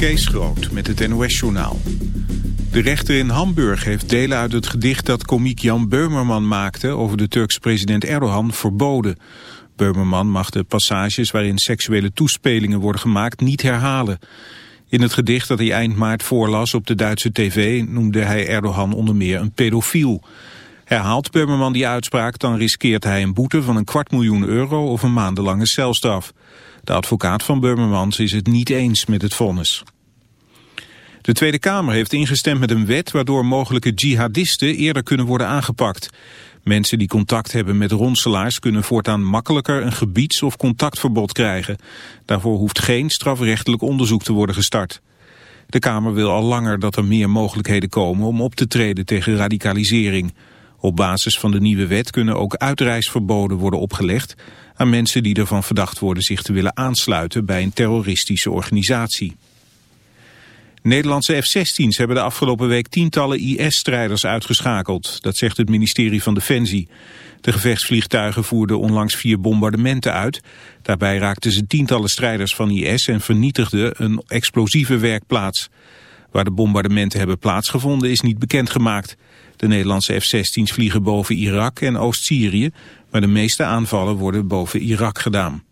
Kees Groot met het NOS-journaal. De rechter in Hamburg heeft delen uit het gedicht dat komiek Jan Beumerman maakte... over de Turkse president Erdogan verboden. Beumerman mag de passages waarin seksuele toespelingen worden gemaakt niet herhalen. In het gedicht dat hij eind maart voorlas op de Duitse tv... noemde hij Erdogan onder meer een pedofiel. Herhaalt Beumerman die uitspraak, dan riskeert hij een boete van een kwart miljoen euro... of een maandenlange celstraf. De advocaat van Burmermans is het niet eens met het vonnis. De Tweede Kamer heeft ingestemd met een wet waardoor mogelijke jihadisten eerder kunnen worden aangepakt. Mensen die contact hebben met ronselaars kunnen voortaan makkelijker een gebieds- of contactverbod krijgen. Daarvoor hoeft geen strafrechtelijk onderzoek te worden gestart. De Kamer wil al langer dat er meer mogelijkheden komen om op te treden tegen radicalisering. Op basis van de nieuwe wet kunnen ook uitreisverboden worden opgelegd aan mensen die ervan verdacht worden zich te willen aansluiten bij een terroristische organisatie. Nederlandse F-16's hebben de afgelopen week tientallen IS-strijders uitgeschakeld. Dat zegt het ministerie van Defensie. De gevechtsvliegtuigen voerden onlangs vier bombardementen uit. Daarbij raakten ze tientallen strijders van IS en vernietigden een explosieve werkplaats. Waar de bombardementen hebben plaatsgevonden is niet bekendgemaakt. De Nederlandse F-16's vliegen boven Irak en Oost-Syrië, maar de meeste aanvallen worden boven Irak gedaan.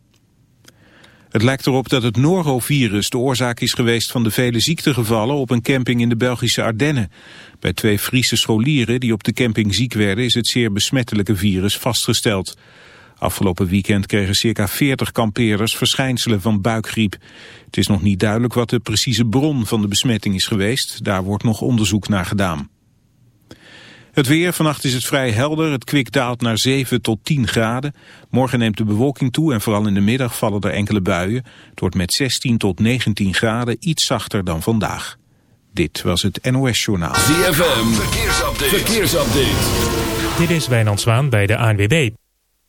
Het lijkt erop dat het norovirus de oorzaak is geweest van de vele ziektegevallen op een camping in de Belgische Ardennen. Bij twee Friese scholieren die op de camping ziek werden is het zeer besmettelijke virus vastgesteld. Afgelopen weekend kregen circa 40 kampeerders verschijnselen van buikgriep. Het is nog niet duidelijk wat de precieze bron van de besmetting is geweest. Daar wordt nog onderzoek naar gedaan. Het weer, vannacht is het vrij helder. Het kwik daalt naar 7 tot 10 graden. Morgen neemt de bewolking toe en vooral in de middag vallen er enkele buien. Het wordt met 16 tot 19 graden iets zachter dan vandaag. Dit was het NOS Journaal. ZFM, verkeersupdate. verkeersupdate. Dit is Wijnand Zwaan bij de ANWB.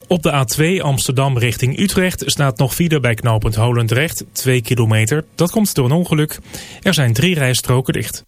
Op de A2 Amsterdam richting Utrecht staat nog file bij knooppunt Holendrecht, 2 kilometer. Dat komt door een ongeluk. Er zijn drie rijstroken dicht.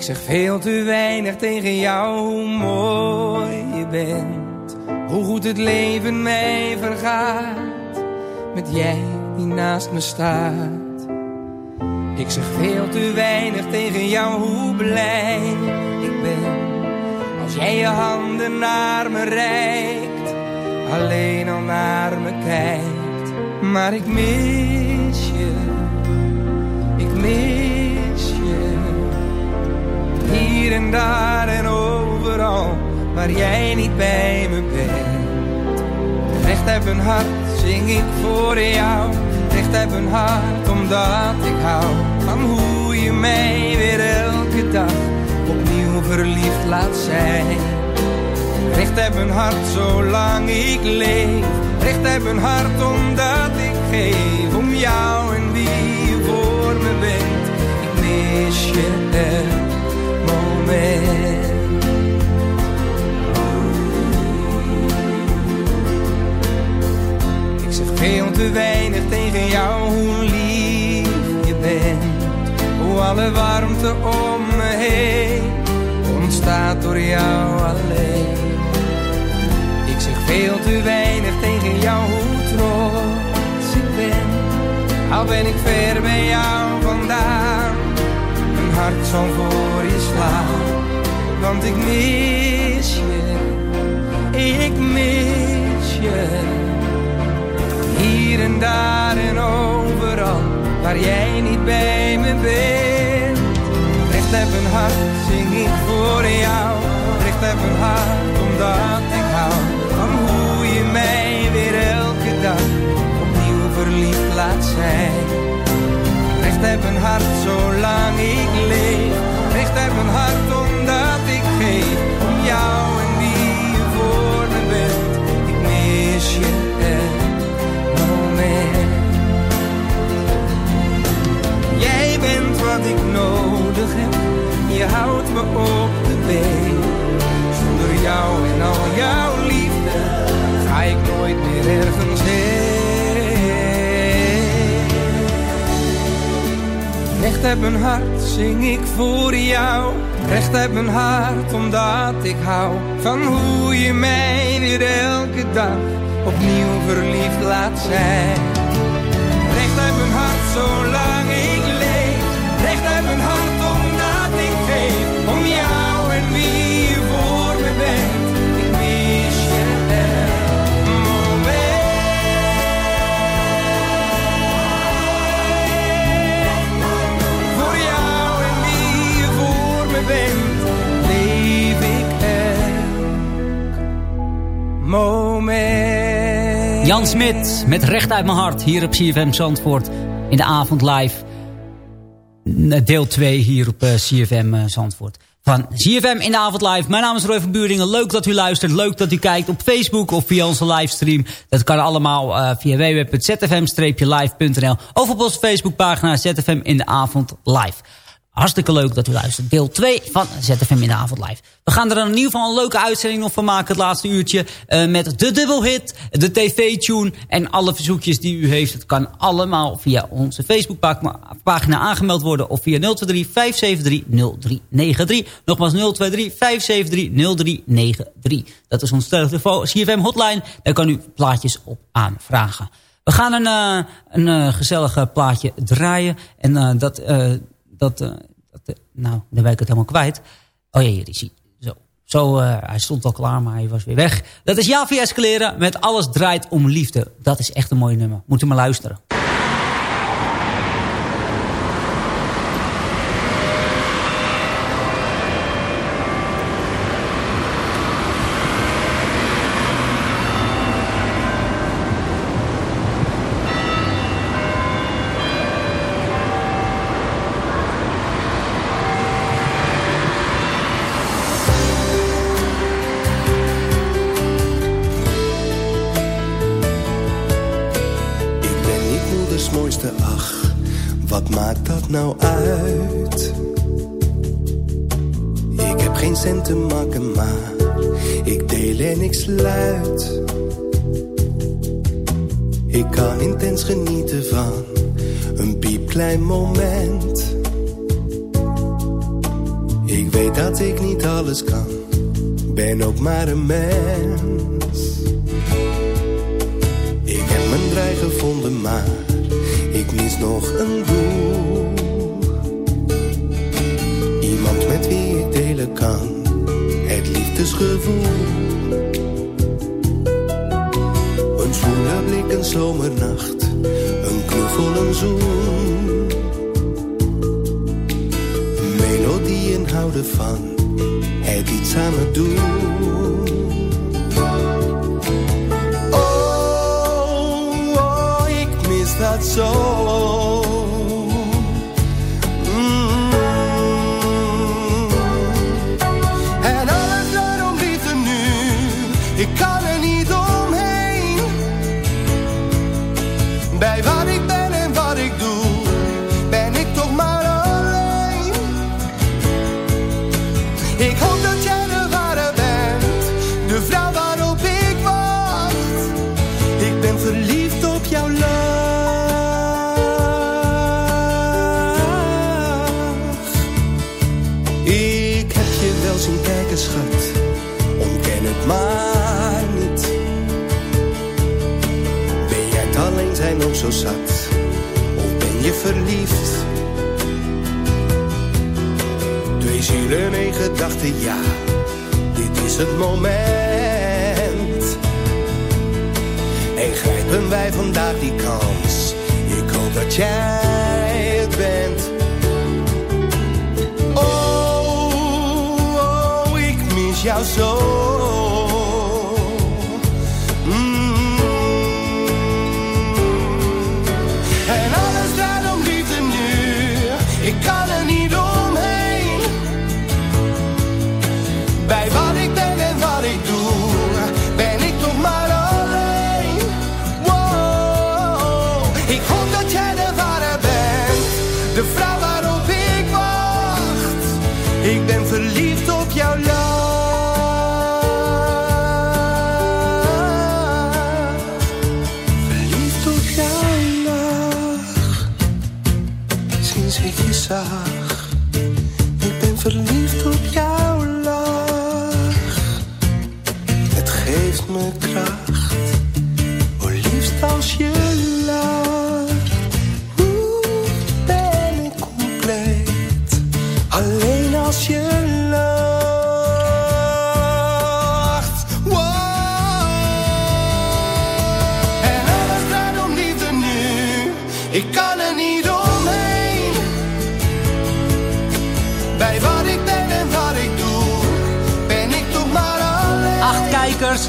Ik zeg veel te weinig tegen jou hoe mooi je bent. Hoe goed het leven mij vergaat. Met jij die naast me staat. Ik zeg veel te weinig tegen jou hoe blij ik ben. Als jij je handen naar me reikt. Alleen al naar me kijkt. Maar ik mis je. Ik mis je. Hier en daar en overal, waar jij niet bij me bent. Recht heb een hart, zing ik voor jou. Recht heb een hart, omdat ik hou van hoe je mij weer elke dag opnieuw verliefd laat zijn. Recht heb een hart, zolang ik leef. Recht heb een hart, omdat ik geef om jou en wie je voor me bent. Ik mis je om me heen ontstaat door jou alleen. Ik zeg veel te weinig tegen jou hoe trots ik ben. Al ben ik ver bij jou vandaan hart zal voor je slaan. Want ik mis je, ik mis je. Hier en daar en overal, waar jij niet bij me bent. Recht heb een hart, zing ik voor jou. Recht heb een hart, omdat ik hou van hoe je mij weer elke dag opnieuw verliefd laat zijn Recht heb een hart zolang ik leef. Recht heb een hart omdat ik geef. Om jou en wie je voor me bent. Ik mis je elk moment. Jij bent wat ik nodig heb. Je houdt me weet. Zonder jou en al jouw liefde ga ik nooit meer ergens heen. Recht uit mijn hart zing ik voor jou. Recht uit mijn hart omdat ik hou van hoe je mij weer elke dag opnieuw verliefd laat zijn. Jan Smit met Recht uit mijn hart hier op CFM Zandvoort in de avond live. Deel 2 hier op eh, CFM eh, Zandvoort. Van CFM in de avond live. Mijn naam is Roy van Buringen. Leuk dat u luistert. Leuk dat u kijkt op Facebook of via onze livestream. Dat kan allemaal via www.zfm-live.nl of op onze Facebookpagina ZFM in de avond live. Hartstikke leuk dat u luistert. Deel 2 van ZFM in de avond live. We gaan er in ieder geval een leuke uitzending nog van maken. Het laatste uurtje. Uh, met de dubbelhit. De tv-tune. En alle verzoekjes die u heeft. Het kan allemaal via onze Facebookpagina aangemeld worden. Of via 023 573 0393. Nogmaals 023 573 0393. Dat is ons telefoon. CFM hotline. Daar kan u plaatjes op aanvragen. We gaan een, uh, een uh, gezellig plaatje draaien. En dat dat, uh, dat uh, nou, dan ben ik het helemaal kwijt. Oh ja, hier is hij. Zo, Zo uh, hij stond al klaar, maar hij was weer weg. Dat is Javi Escalera met Alles draait om liefde. Dat is echt een mooi nummer. Moet u maar luisteren. Geen cent te maken, maar ik deel en ik sluit. Ik kan intens genieten van een piepklein moment. Ik weet dat ik niet alles kan, ben ook maar een mens. Ik heb mijn draai gevonden, maar ik mis nog een liefdesgevoel. Een zwoele blik, een zomernacht, een knuffel, een zoen. Melodieën houden van het iets samen doen. Oh, oh, ik mis dat zo. Zijn ook zo zat? Of ben je verliefd? Twee zielen, één gedachte, ja, dit is het moment. En grijpen wij vandaag die kans? Ik hoop dat jij het bent. Oh, oh ik mis jou zo.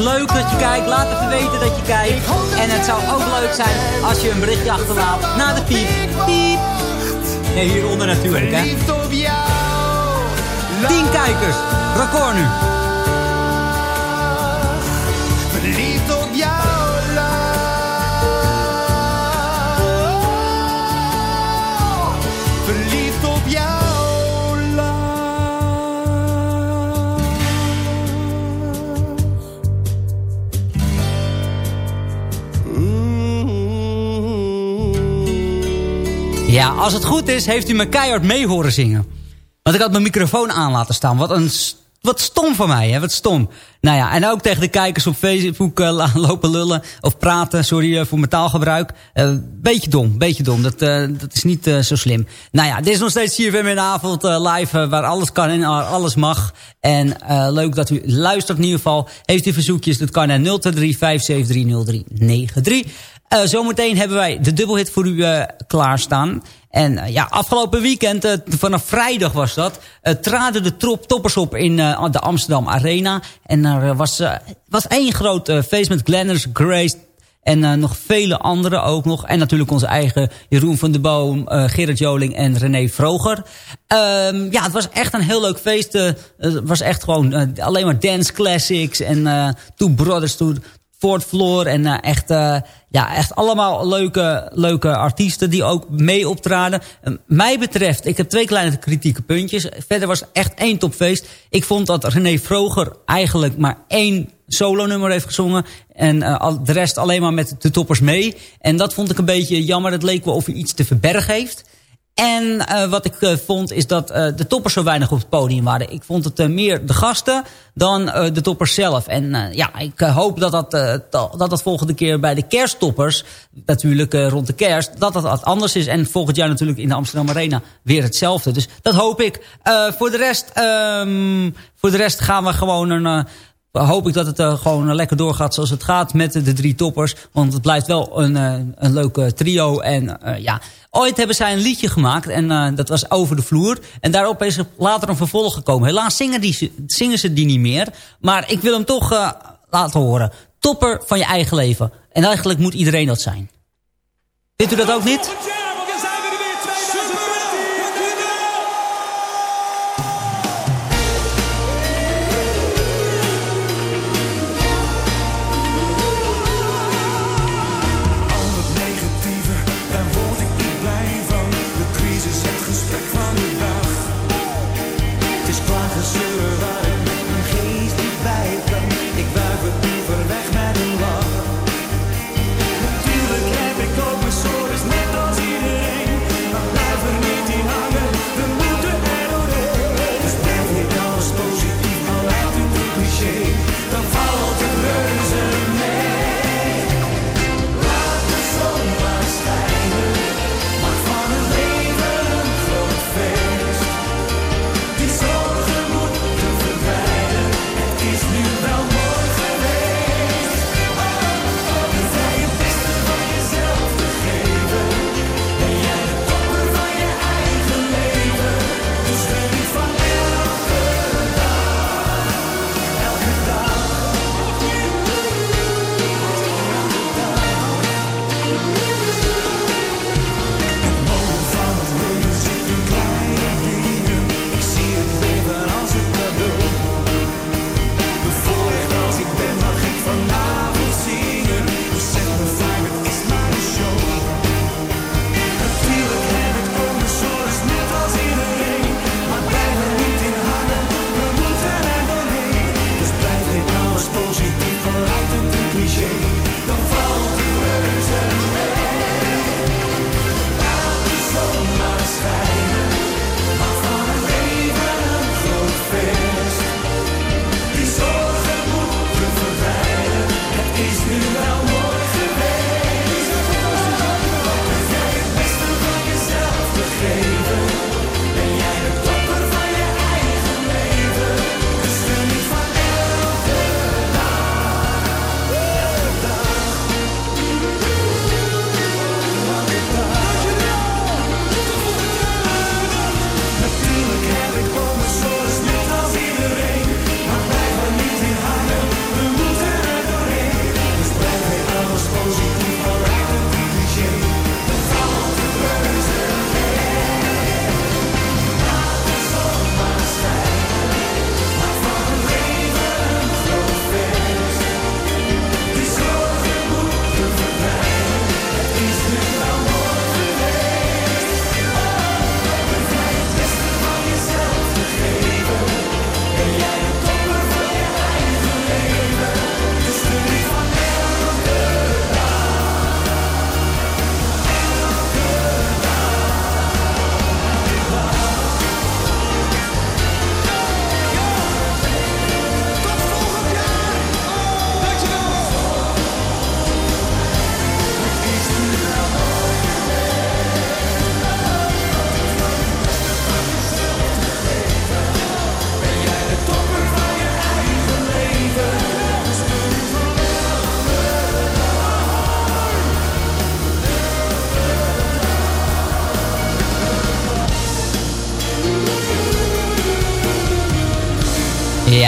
Leuk dat je kijkt. Laat even weten dat je kijkt. En het zou ook leuk zijn als je een berichtje achterlaat na de piep. Piep. Nee, hieronder natuurlijk, hè. Verliefd op jou. 10 kijkers. Record nu. Als het goed is, heeft u me keihard mee horen zingen. Want ik had mijn microfoon aan laten staan. Wat een... Wat stom van mij, hè? Wat stom. Nou ja, en ook tegen de kijkers op Facebook eh, lopen lullen of praten. Sorry eh, voor mijn taalgebruik. Eh, beetje dom, beetje dom. Dat, dat is niet zo slim. Nou ja, dit is nog steeds CFM in de avond live. waar alles kan en alles mag. En leuk dat u luistert in ieder geval. Heeft u verzoekjes, dat kan naar 023 573 0393. Eh, zometeen hebben wij de dubbelhit voor u eh, klaarstaan. En eh, ja, afgelopen weekend, vanaf vrijdag was dat... traden de trop toppers op in de Amsterdam Arena. En er was, was één groot feest met Glenners, Grace... en nog vele anderen ook nog. En natuurlijk onze eigen Jeroen van der Boom, Gerard Joling en René Vroger. Ehm, ja, het was echt een heel leuk feest. het was echt gewoon alleen maar dance classics... en Two Brothers, Two, Fort Floor en echt, ja, echt allemaal leuke, leuke artiesten die ook mee optraden. Mij betreft, ik heb twee kleine kritieke puntjes. Verder was echt één topfeest. Ik vond dat René Vroger eigenlijk maar één solo-nummer heeft gezongen. En eh, de rest alleen maar met de toppers mee. En dat vond ik een beetje jammer. Het leek wel of hij iets te verbergen heeft. En eh, wat ik eh, vond is dat eh, de toppers zo weinig op het podium waren. Ik vond het meer de gasten dan de toppers zelf. En ja, ik hoop dat dat, dat dat volgende keer bij de kersttoppers... natuurlijk rond de kerst, dat dat wat anders is. En volgend jaar natuurlijk in de Amsterdam Arena weer hetzelfde. Dus dat hoop ik. Voor, de rest, ehm, voor de rest gaan we gewoon een... hoop ik dat het eh, gewoon eh, lekker doorgaat zoals het gaat met de, drie toppers. Want het blijft wel een, eh, een leuke trio. En ja, ooit hebben zij een liedje gemaakt en dat was Over de Vloer. En daarop is er later een vervolg gekomen. Helaas zingen, die, zingen ze die niet meer. Maar ik wil hem toch laten horen. Topper van je eigen leven. En eigenlijk moet iedereen dat zijn. Vindt u dat ook niet?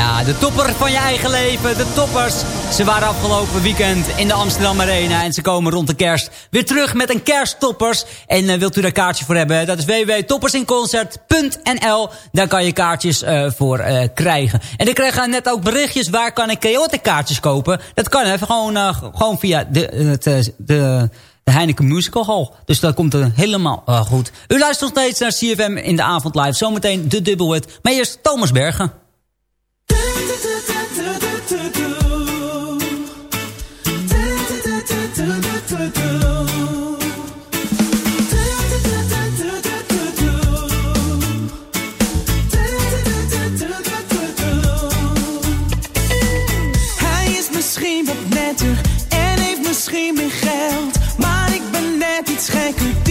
Ja, de topper van je eigen leven, de toppers. Ze waren afgelopen weekend in de Amsterdam Arena en ze komen rond de kerst weer terug met een kersttoppers. En uh, wilt u daar kaartje voor hebben? Dat is www.toppersinconcert.nl. Daar kan je kaartjes uh, voor uh, krijgen. En ik kreeg net ook berichtjes, waar kan ik Chaotic kaartjes kopen? Dat kan even gewoon, gewoon via de, de, de Heineken Musical Hall. Dus dat komt er helemaal goed. U luistert nog steeds naar CFM in de avond live. Zometeen de dubbelhit. Maar eerst Thomas Bergen. Misschien wat netter en heeft misschien meer geld. Maar ik ben net iets gekker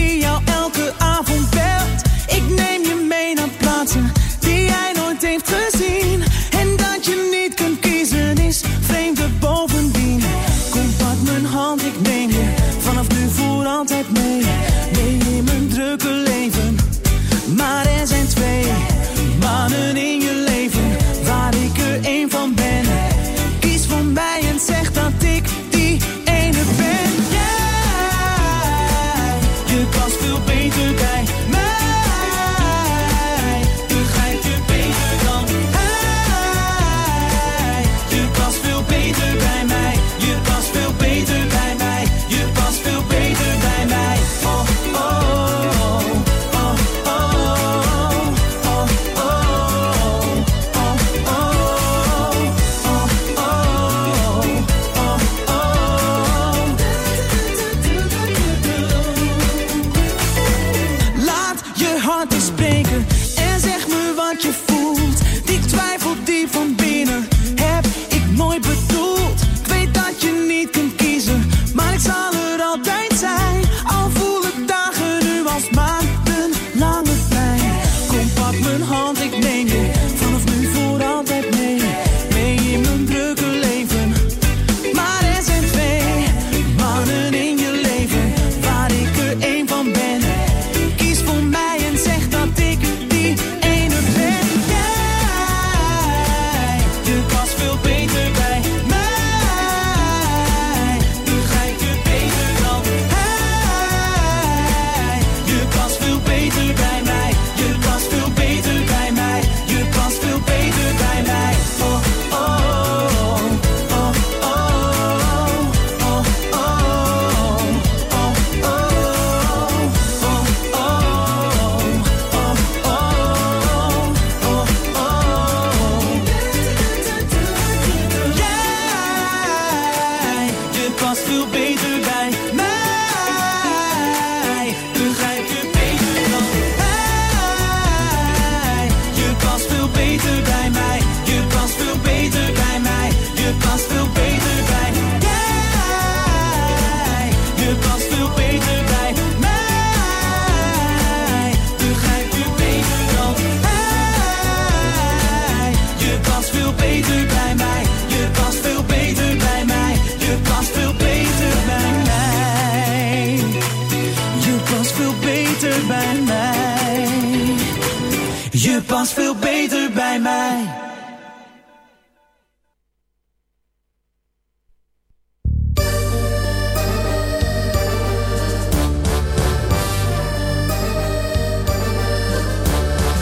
past veel beter bij mij.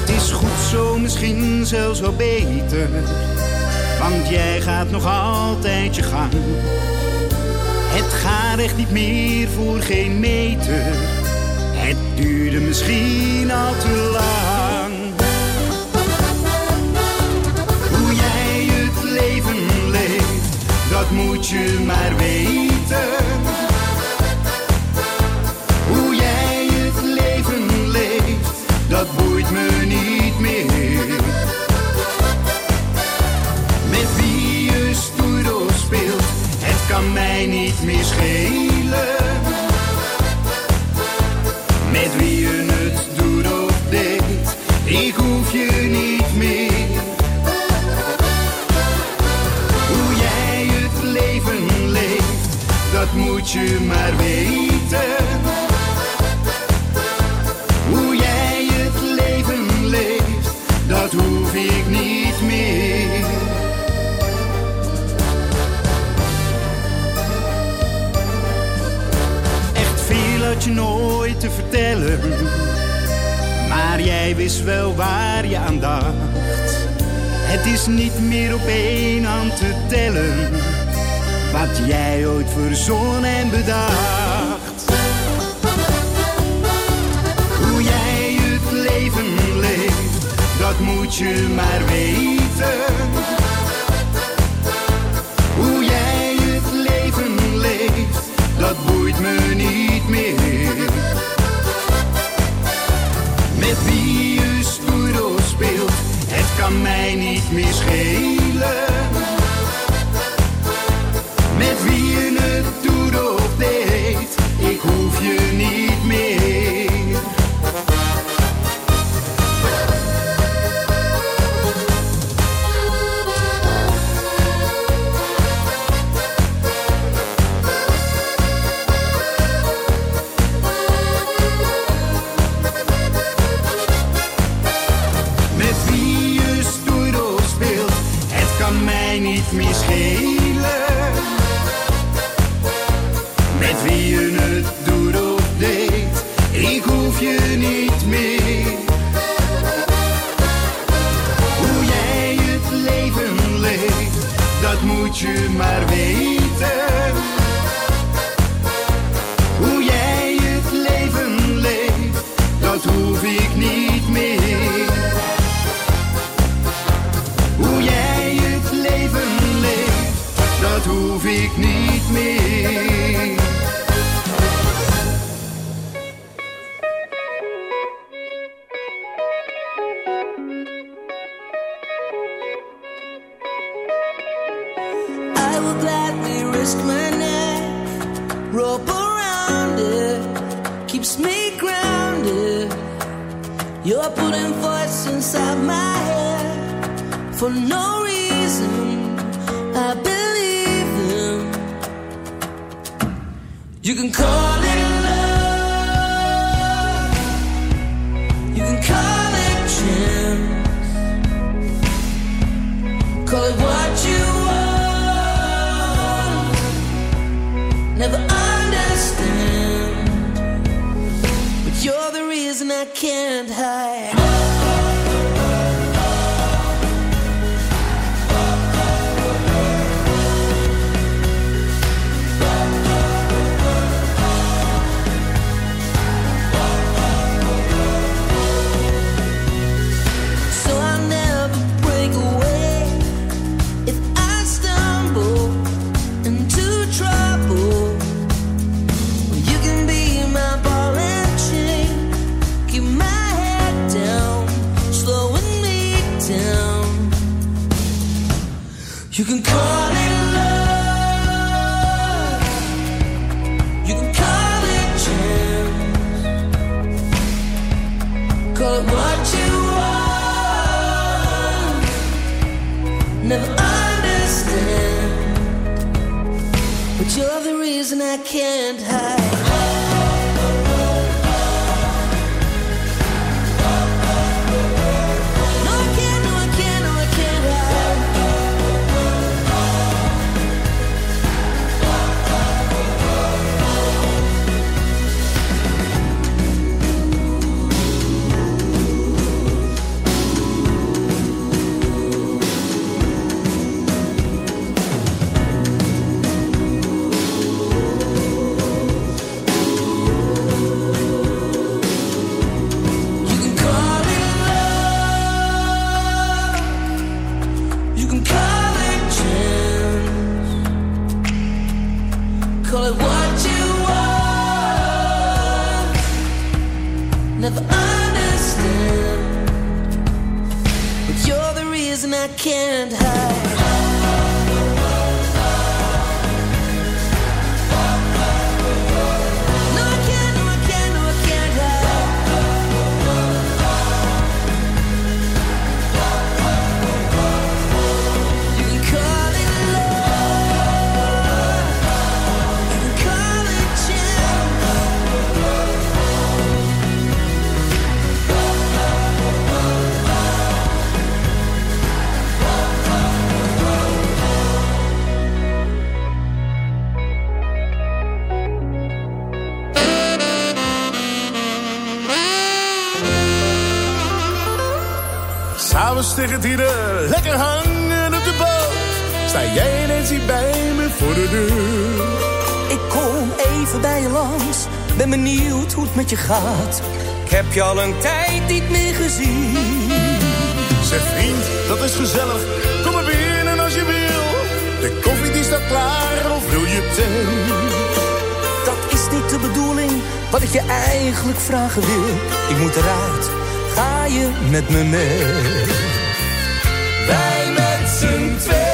Het is goed zo, misschien zelfs wel beter. Want jij gaat nog altijd je gang. Het gaat echt niet meer voor geen meter. Het duurde misschien al te lang. Moet je maar weten. Hoe jij het leven leeft, dat boeit me niet meer. Met wie je stoer speelt, het kan mij niet meer schelen. Met wie dat moet je maar weten. Hoe jij het leven leeft, dat hoef ik niet meer. Echt veel had je nooit te vertellen, maar jij wist wel waar je aan dacht. Het is niet meer op één hand te tellen wat jij ooit verzon en bedacht. Hoe jij het leven leeft, dat moet je maar weten. Hoe jij het leven leeft, dat boeit me niet meer. Met wie je stoer speelt, het kan mij niet meer schelen. You can call it love. You can call it chance. Call it what you want. Never understand. But you're the reason I can't hide. Ik heb je al een tijd niet meer gezien. Zeg vriend, dat is gezellig. Kom maar binnen als je wil. De koffie die staat klaar of wil je thee? Dat is niet de bedoeling, wat ik je eigenlijk vragen wil. Ik moet eruit, ga je met me mee? Wij met z'n tweeën.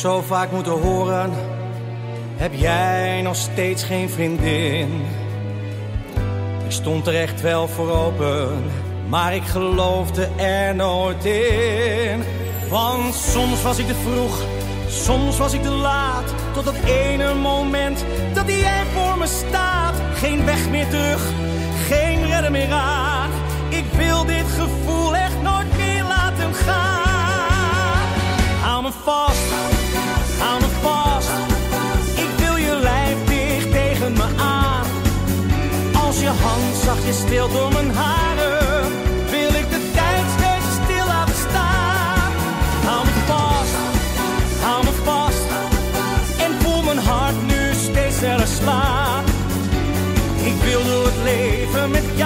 Zo vaak moeten horen. Heb jij nog steeds geen vriendin? Ik stond er echt wel voor open, maar ik geloofde er nooit in. Want soms was ik te vroeg, soms was ik te laat. Tot dat ene moment dat jij voor me staat. Geen weg meer terug, geen redder meer aan. Ik wil dit gevoel echt nooit meer laten gaan. Hou me vast, je hand zachtjes stilt door mijn haren, wil ik de tijd steeds stil laten staan. Hou me vast, hou me vast. En voel mijn hart nu steeds sneller slaan. Ik wil door het leven met jou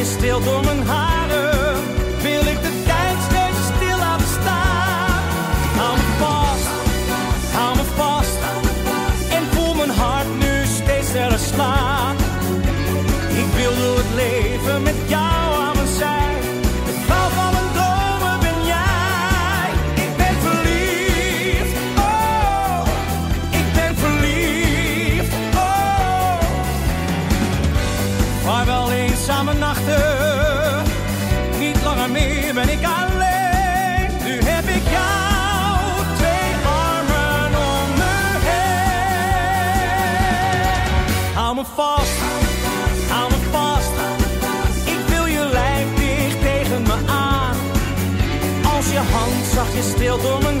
zachtjes stil door mijn zachtjes stil door mijn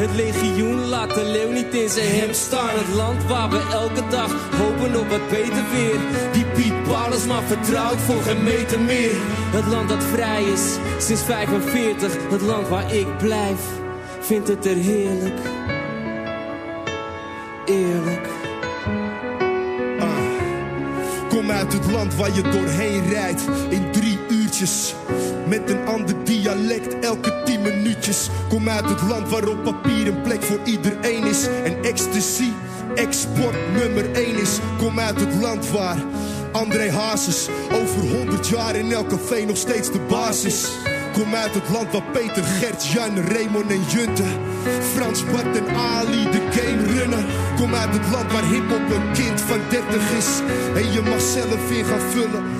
Het legioen laat de leeuw niet in zijn hemd staan. Het land waar we elke dag hopen op wat beter weer. Die Piet Paulus maar vertrouwt voor geen meter meer. Het land dat vrij is sinds 45. Het land waar ik blijf, vindt het er heerlijk. Eerlijk. Kom uit het land waar je doorheen rijdt in drie uurtjes. Met een ander dialect elke minuutjes. Kom uit het land waar op papier een plek voor iedereen is. En ecstasy, export nummer één is. Kom uit het land waar André Hazes over 100 jaar in elk café nog steeds de basis. Kom uit het land waar Peter, Gert, Jan, Raymond en Junte. Frans, Bart en Ali de game runnen. Kom uit het land waar hiphop een kind van 30 is. En je mag zelf in gaan vullen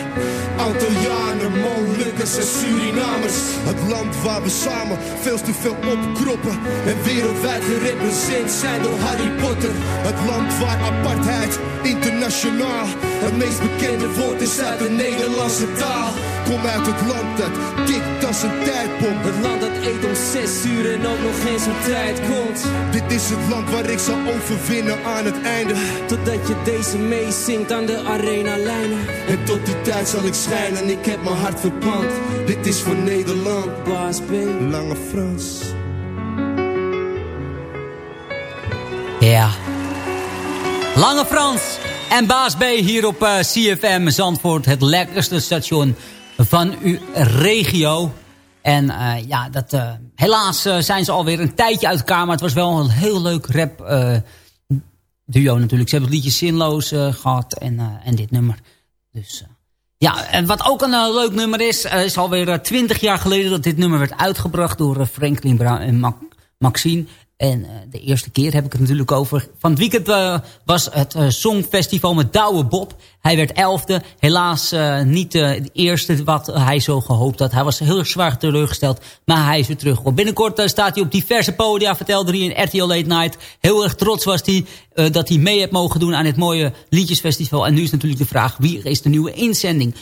Antillianen, Molukkers en Surinamers. Het land waar we samen veel te veel opkroppen. En wereldwijd gerepresenteerd zijn door Harry Potter. Het land waar apartheid internationaal het meest bekende woord is uit de Nederlandse taal. Kom uit het land dat kikt als een tijdbom. Het land dat eet om zes uur en ook nog geen zijn tijd komt. Dit is het land waar ik zal overwinnen aan het einde. Totdat je deze meezingt aan de arena lijnen. En tot die tijd zal ik schijnen, ik heb mijn hart verpand. Dit is voor Nederland, Baas B. Lange Frans. Ja. Lange Frans en Baas B hier op uh, CFM Zandvoort. Het lekkerste station van uw regio. En uh, ja, dat, uh, helaas zijn ze alweer een tijdje uit elkaar. Maar het was wel een heel leuk rap duo natuurlijk. Ze hebben het liedje Zinloos gehad en, en dit nummer. Dus... Ja, en wat ook een leuk nummer is, is alweer twintig jaar geleden dat dit nummer werd uitgebracht door Franklin Brown en Maxine. En de eerste keer heb ik het natuurlijk over. Van het weekend was het Songfestival met Douwe Bob. Hij werd elfde. Helaas niet de eerste wat hij zo gehoopt had. Hij was heel erg zwaar teleurgesteld. Maar hij is weer terug. Binnenkort staat hij op diverse podia. Vertelde hij in RTL Late Night. Heel erg trots was hij dat hij mee heeft mogen doen aan dit mooie liedjesfestival. En nu is natuurlijk de vraag, wie is de nieuwe inzending?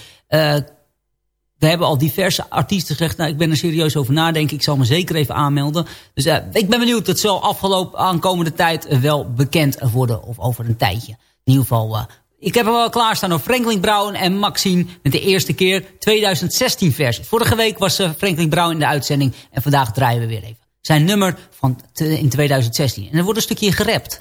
We hebben al diverse artiesten gezegd... nou, ik ben er serieus over nadenken. Ik zal me zeker even aanmelden. Dus uh, ik ben benieuwd. Het zal afgelopen aankomende tijd uh, wel bekend worden. Of over een tijdje. In ieder geval... Uh, ik heb er wel klaarstaan op Franklin Brown en Maxine... met de eerste keer 2016 versie. Vorige week was Franklin Brown in de uitzending... en vandaag draaien we weer even. Zijn nummer van in 2016. En er wordt een stukje gerapt.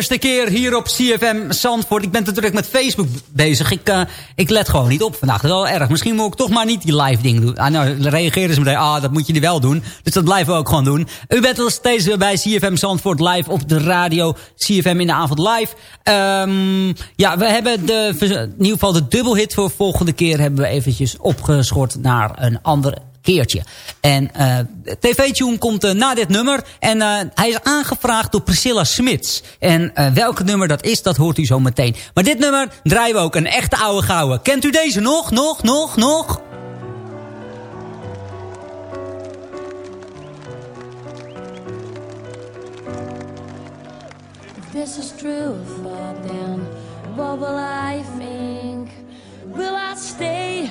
Eerste keer hier op CFM Zandvoort. Ik ben te met Facebook bezig. Ik, eh, ik let gewoon niet op vandaag. Dat is wel erg. Misschien moet ik toch maar niet die live ding doen. Ah, nou, reageren ze meteen. Ah, dat moet je wel doen. Dus dat blijven we ook gewoon doen. U bent nog steeds weer bij CFM Zandvoort live op de radio. CFM in de avond live. Ehm, ja, we hebben de, in ieder geval de dubbelhit voor volgende keer... hebben we eventjes opgeschort naar een ander keertje. En eh TV-tune komt eh, na dit nummer. En eh, hij is aangevraagd door Priscilla Smits. En welk nummer dat is, dat hoort u zo meteen. Maar dit nummer draaien we ook een echte oude gouden. Kent u deze nog, nog, nog, nog? This is true, then, what will I think? Will I stay,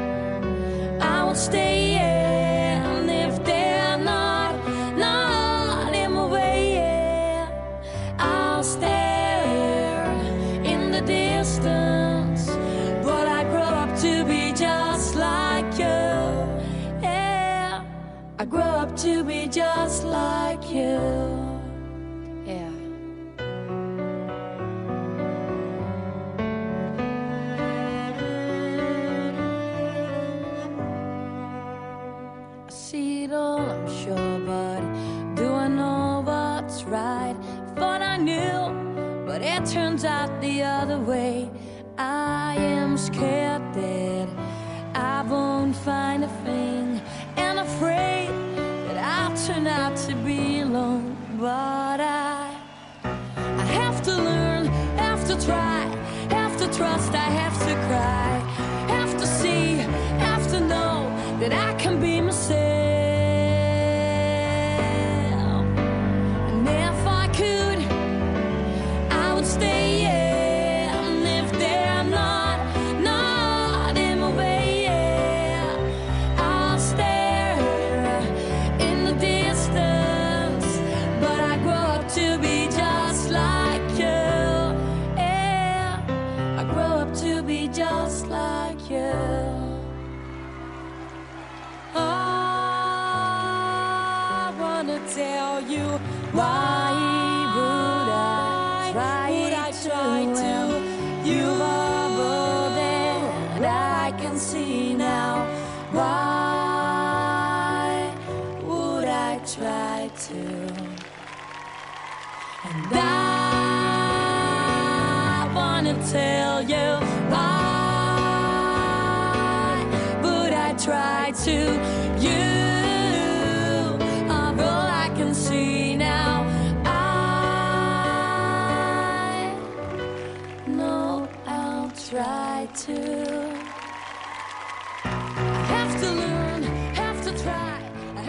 I would stay. And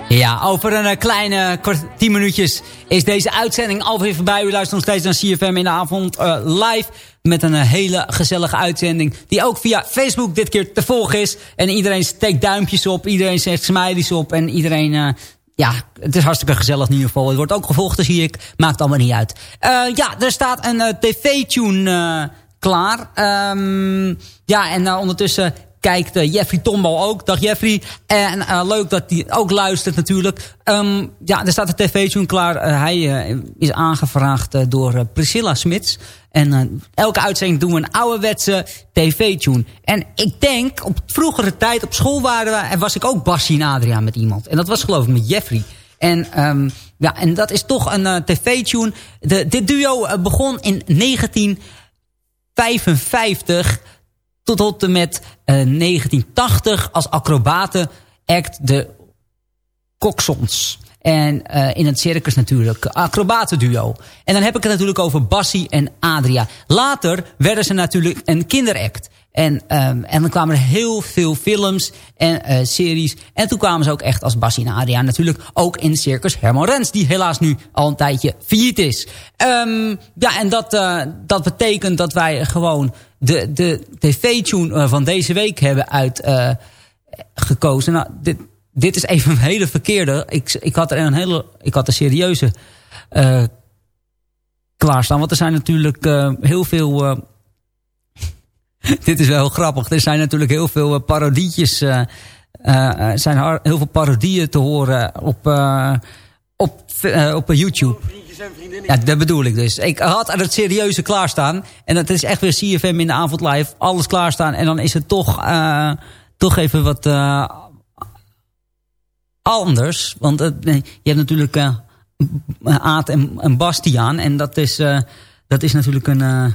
Ja, over een eh, kleine kwart, 10 minuutjes is deze uitzending alweer voorbij. U luistert nog steeds naar CFM in de avond eh, live. Met een eh, hele gezellige uitzending. Die ook via Facebook dit keer te volgen is. En iedereen steekt duimpjes op. Iedereen zegt smileys op. En iedereen... eh, ja, het is hartstikke gezellig in ieder geval. Het wordt ook gevolgd, zie ik. Maakt allemaal niet uit. Eh, ja, er staat een tv-tune klaar. Ehm, ja, en eh, ondertussen kijkt. Uh, Jeffrey Tombal ook. Dag Jeffrey. En uh, leuk dat hij ook luistert natuurlijk. Um, ja, er staat een tv-tune klaar. Uh, hij is aangevraagd door Priscilla Smits. En elke uitzending doen we een ouderwetse tv-tune. En ik denk, op vroegere tijd op school waren we... en was ik ook Bassie en Adriaan met iemand. En dat was geloof ik met Jeffrey. En, um, ja, en dat is toch een tv-tune. Dit duo begon in 1955 tot, tot en met uh, 1980 als acrobaten act de Coxons. En uh, in het circus natuurlijk. Acrobatenduo. En dan heb ik het natuurlijk over Bassie en Adria. Later werden ze natuurlijk een kinderact. En, um, en dan kwamen er heel veel films en uh, series. En toen kwamen ze ook echt als Bassie en. Natuurlijk ook in Circus Herman Rens. Die helaas nu al een tijdje failliet is. Um, ja, en dat, uh, dat betekent dat wij gewoon de, de tv-tune uh, van deze week hebben uitgekozen. nou, dit, dit is even een hele verkeerde. Ik, ik had er een hele, ik had een serieuze klaarstaan. Want er zijn natuurlijk heel veel dit is wel heel grappig. Er zijn natuurlijk heel veel uh, parodietjes. Uh, uh, zijn heel veel parodieën te horen op, op, op YouTube. Ja, dat bedoel ik dus. Ik had het serieuze klaarstaan. En dat is echt weer CFM in de avond live. Alles klaarstaan. En dan is het toch, toch even wat anders. Want je hebt natuurlijk Aad en, en Bastiaan. En dat is, dat is natuurlijk een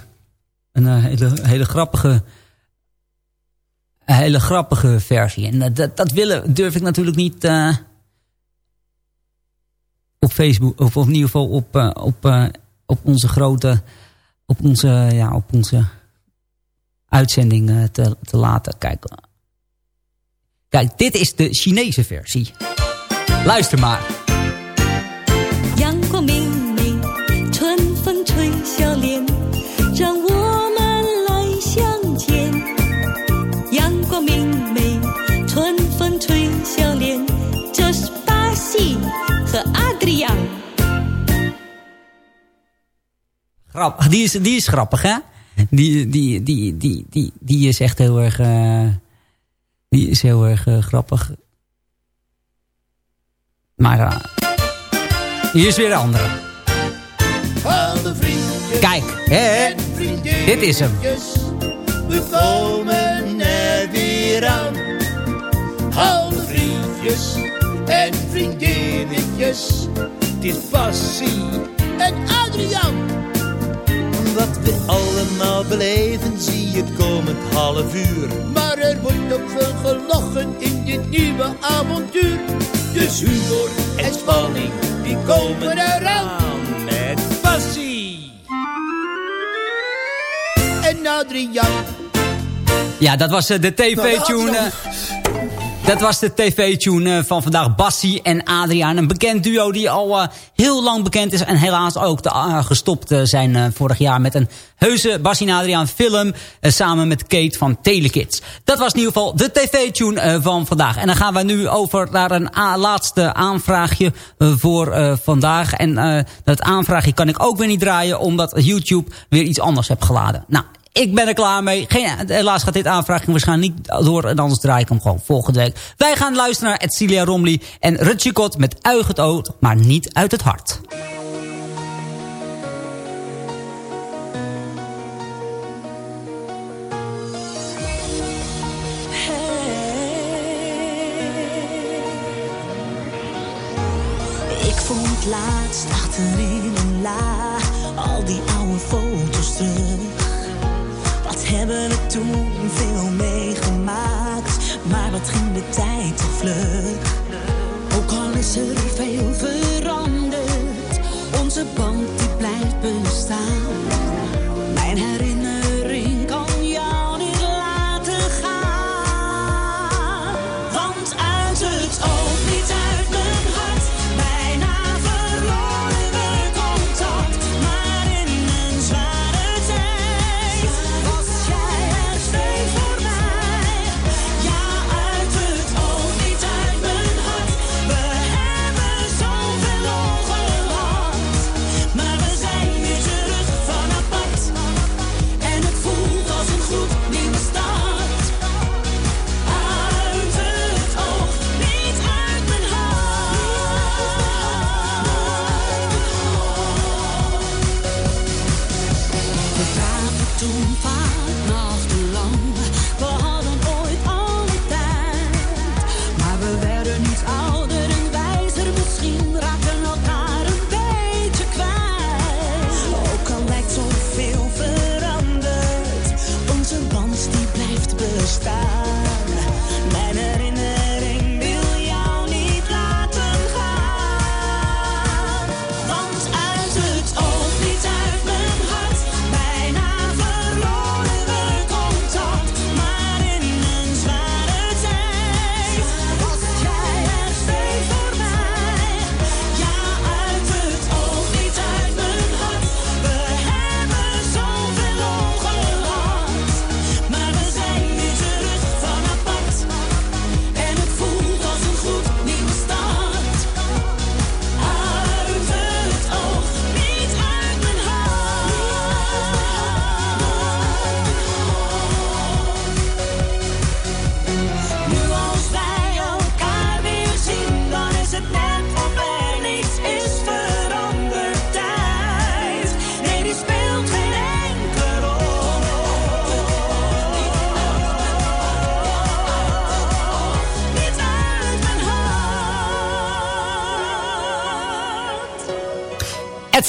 een eh, hele, hele grappige een hele grappige versie. En dat, dat willen, durf ik natuurlijk niet uh, op Facebook, of, in ieder geval op, uh, op, op onze grote, op onze, ja, op onze uitzending te, te laten kijken. Kijk, dit is de Chinese versie. Luister maar. Die, is, die is grappig, hè? Die, die, die, die, die, die is echt heel erg... Uh, die is heel erg uh, grappig. Maar uh, hier is weer de andere. Kijk, hè? Dit is hem. We komen er weer aan. Alle vriendjes en vriendinnetjes. Het is passie en Adriaan wat we allemaal beleven, zie je het komend half uur. Maar er wordt ook veel gelachen in dit nieuwe avontuur. Dus humor en spanning, die komen eraan met passie. En Adriaan. Ja, dat was eh, de tv-tune. Dat was de tv-tune van vandaag. Bassie en Adriaan. Een bekend duo die al uh, heel lang bekend is. En helaas ook te, uh, gestopt zijn vorig jaar met een heuse Bassie en Adriaan film. samen met Kate van Telekids. Dat was in ieder geval de tv-tune van vandaag. En dan gaan we nu over naar een laatste aanvraagje voor vandaag. En dat aanvraagje kan ik ook weer niet draaien. Omdat YouTube weer iets anders heb geladen. Nou, ik ben er klaar mee. Geen, helaas gaat dit aanvraging waarschijnlijk niet door. En anders draai ik hem gewoon volgende week. Wij gaan luisteren naar Edcilia Romley en Rutschikot met Uit het oog, maar niet uit het hart. Ik vond laatst achterin een la toen veel meegemaakt, maar wat ging de tijd toch vlug. Ook al is er veel veranderd, onze band die blijft bestaan.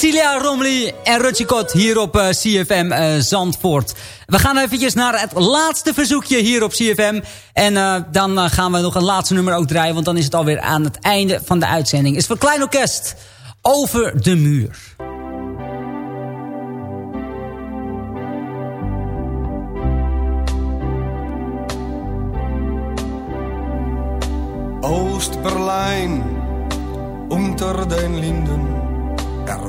Edcilia Romley en Rutje hier op eh, CFM eh, Zandvoort. We gaan eventjes naar het laatste verzoekje hier op CFM. En eh, dan gaan we nog een laatste nummer ook draaien... want dan is het alweer aan het einde van de uitzending. Is voor Klein Orkest, Over de Muur. Oost-Berlijn, unter den Linden.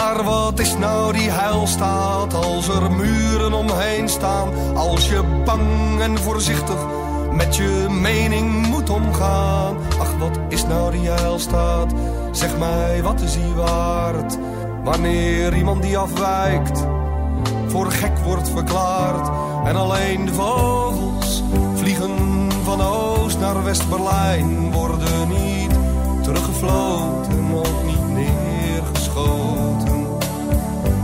Maar wat is nou die heilstaat als er muren omheen staan? Als je bang en voorzichtig met je mening moet omgaan. Ach, wat is nou die heilstaat? Zeg mij, wat is die waard? Wanneer iemand die afwijkt voor gek wordt verklaard. En alleen de vogels vliegen van Oost naar West-Berlijn. Worden niet teruggefloten, ook niet neergeschoten.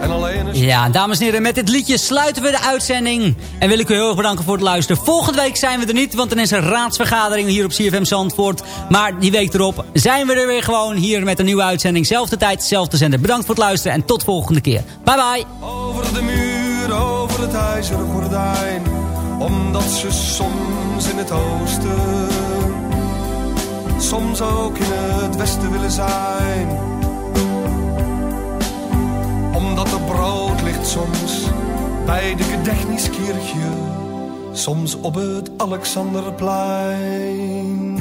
En alleen een... Ja, dames en heren, met dit liedje sluiten we de uitzending. En wil ik u heel erg bedanken voor het luisteren. Volgende week zijn we er niet, want dan is er raadsvergadering hier op CFM Zandvoort. Maar die week erop zijn we er weer gewoon hier met een nieuwe uitzending. Zelfde tijd, zelfde zender. Bedankt voor het luisteren en tot volgende keer. Bye bye. Over de muur, over het ijzeren gordijn. Omdat ze soms in het oosten, soms ook in het westen willen zijn. Brood ligt soms bij de Gedächtniskirche, soms op het Alexanderplein.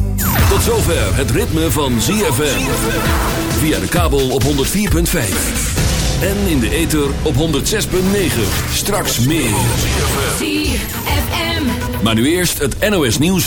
Tot zover het ritme van ZFM. Via de kabel op 104.5. En in de ether op 106.9. Straks meer. ZFM. Maar nu eerst het NOS nieuws.